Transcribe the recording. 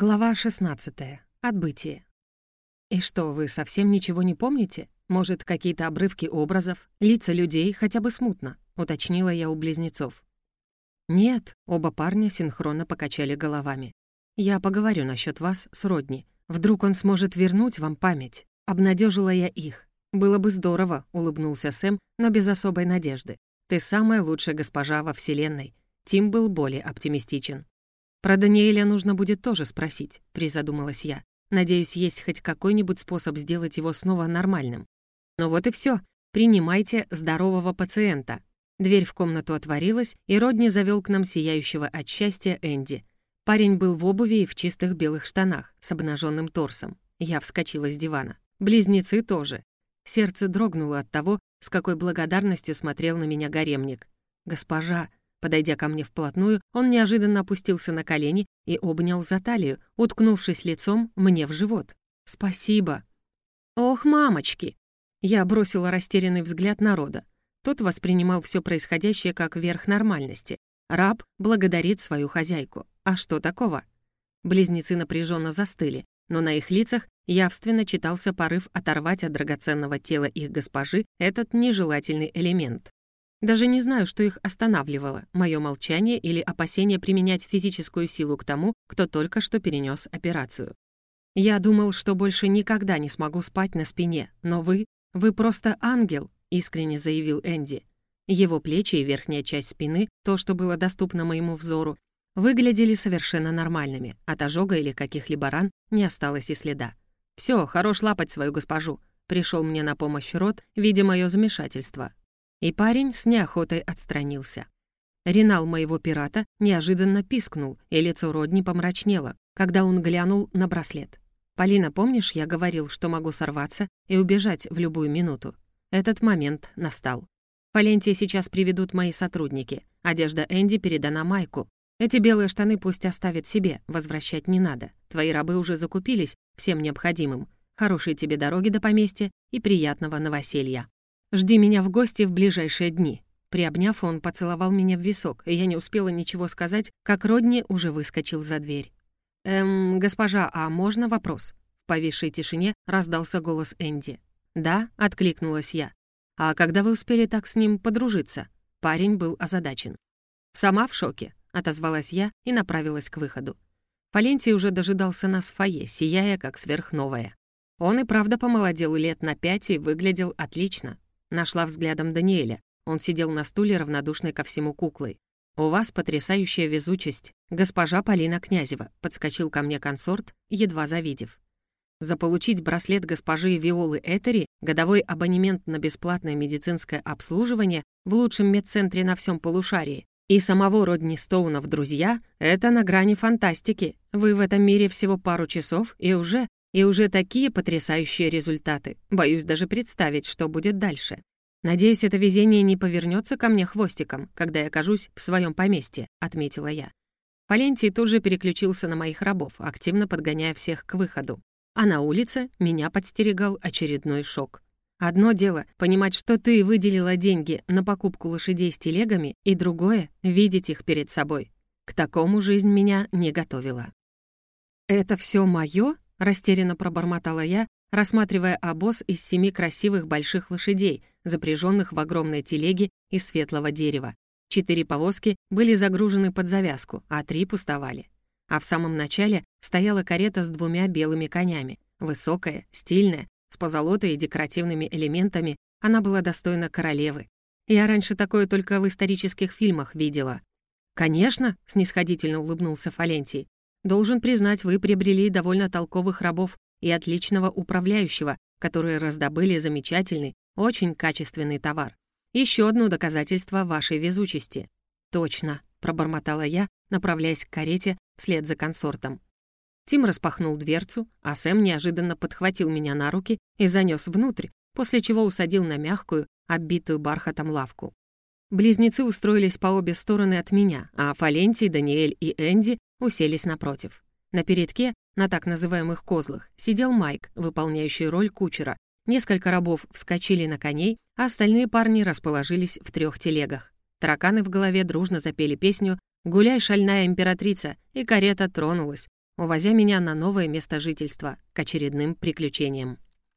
Глава 16. Отбытие. «И что, вы совсем ничего не помните? Может, какие-то обрывки образов, лица людей, хотя бы смутно?» — уточнила я у близнецов. «Нет», — оба парня синхронно покачали головами. «Я поговорю насчет вас с Родни. Вдруг он сможет вернуть вам память?» Обнадежила я их. «Было бы здорово», — улыбнулся Сэм, но без особой надежды. «Ты самая лучшая госпожа во Вселенной». Тим был более оптимистичен. «Про Даниэля нужно будет тоже спросить», — призадумалась я. «Надеюсь, есть хоть какой-нибудь способ сделать его снова нормальным». Ну вот и все. Принимайте здорового пациента. Дверь в комнату отворилась, и Родни завел к нам сияющего от счастья Энди. Парень был в обуви и в чистых белых штанах, с обнаженным торсом. Я вскочила с дивана. Близнецы тоже. Сердце дрогнуло от того, с какой благодарностью смотрел на меня гаремник. «Госпожа», Подойдя ко мне вплотную, он неожиданно опустился на колени и обнял за талию, уткнувшись лицом мне в живот. «Спасибо». «Ох, мамочки!» Я бросила растерянный взгляд народа. Тот воспринимал все происходящее как верх нормальности. Раб благодарит свою хозяйку. А что такого? Близнецы напряженно застыли, но на их лицах явственно читался порыв оторвать от драгоценного тела их госпожи этот нежелательный элемент. Даже не знаю, что их останавливало, мое молчание или опасение применять физическую силу к тому, кто только что перенес операцию. Я думал, что больше никогда не смогу спать на спине, но вы, вы просто ангел, искренне заявил Энди. Его плечи и верхняя часть спины, то, что было доступно моему взору, выглядели совершенно нормальными, от ожога или каких-либо ран не осталось и следа. Все, хорош лапать свою госпожу», — пришел мне на помощь Рот, видя мое замешательство, и парень с неохотой отстранился. Ренал моего пирата неожиданно пискнул, и лицо Родни помрачнело, когда он глянул на браслет. «Полина, помнишь, я говорил, что могу сорваться и убежать в любую минуту? Этот момент настал. Фалентии сейчас приведут мои сотрудники. Одежда Энди передана Майку. Эти белые штаны пусть оставит себе, возвращать не надо. Твои рабы уже закупились всем необходимым. Хорошей тебе дороги до поместья и приятного новоселья». Жди меня в гости в ближайшие дни». Приобняв, он поцеловал меня в висок, и я не успела ничего сказать, как Родни уже выскочил за дверь. «Эм, госпожа, а можно вопрос?» В повисшей тишине раздался голос Энди. «Да», — откликнулась я. «А когда вы успели так с ним подружиться?» Парень был озадачен. «Сама в шоке», — отозвалась я и направилась к выходу. Фалентий уже дожидался нас в фойе, сияя как сверхновая. Он и правда помолодел лет на пять и выглядел отлично, Нашла взглядом Даниэля. Он сидел на стуле, равнодушный ко всему куклой. «У вас потрясающая везучесть. Госпожа Полина Князева», — подскочил ко мне консорт, едва завидев. Заполучить браслет госпожи Виолы Этери, годовой абонемент на бесплатное медицинское обслуживание в лучшем медцентре на всем полушарии и самого Родни Стоуна в друзья — это на грани фантастики. Вы в этом мире всего пару часов, и уже и уже такие потрясающие результаты. Боюсь даже представить, что будет дальше. Надеюсь, это везение не повернется ко мне хвостиком, когда я окажусь в своем поместье, отметила я. Палентий тут же переключился на моих рабов, активно подгоняя всех к выходу. А на улице меня подстерегал очередной шок. Одно дело — понимать, что ты выделила деньги на покупку лошадей с телегами, и другое — видеть их перед собой. К такому жизнь меня не готовила. «Это все мое? Растерянно пробормотала я, рассматривая обоз из семи красивых больших лошадей, запряженных в огромной телеге из светлого дерева. Четыре повозки были загружены под завязку, а три пустовали. А в самом начале стояла карета с двумя белыми конями. Высокая, стильная, с позолотой и декоративными элементами, она была достойна королевы. Я раньше такое только в исторических фильмах видела. «Конечно», — снисходительно улыбнулся Фалентий, Должен признать, вы приобрели довольно толковых рабов и отличного управляющего, которые раздобыли замечательный, очень качественный товар. Еще одно доказательство вашей везучести. Точно, пробормотала я, направляясь к карете вслед за консортом. Тим распахнул дверцу, а Сэм неожиданно подхватил меня на руки и занес внутрь, после чего усадил на мягкую, оббитую бархатом лавку. Близнецы устроились по обе стороны от меня, а Фалентий, Даниэль и Энди уселись напротив. На передке, на так называемых козлах, сидел Майк, выполняющий роль кучера. Несколько рабов вскочили на коней, а остальные парни расположились в трех телегах. Тараканы в голове дружно запели песню «Гуляй, шальная императрица», и карета тронулась, увозя меня на новое место жительства к очередным приключениям.